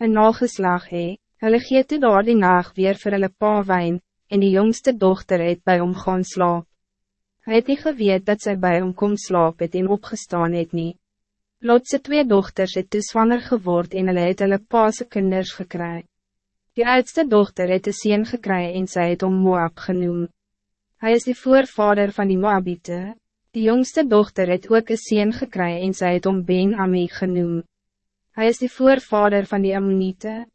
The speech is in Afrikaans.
een nageslag hee, hulle gee toe daar die nacht weer vir hulle pa wijn, en die jongste dochter het bij hom gaan slaap. Hij het nie geweet dat zij bij hom kom slaap het en opgestaan het nie. Lotse twee dochters het toe zwanger geword en hulle het hulle paase kinders gekry. Die oudste dochter het een sien gekry en sy het om Moab genoem. Hij is de voorvader van die Moabite. Die jongste dochter het ook een sien gekry en sy het om Ben Ami genoem. Hij is de voorvader van die Ammonite.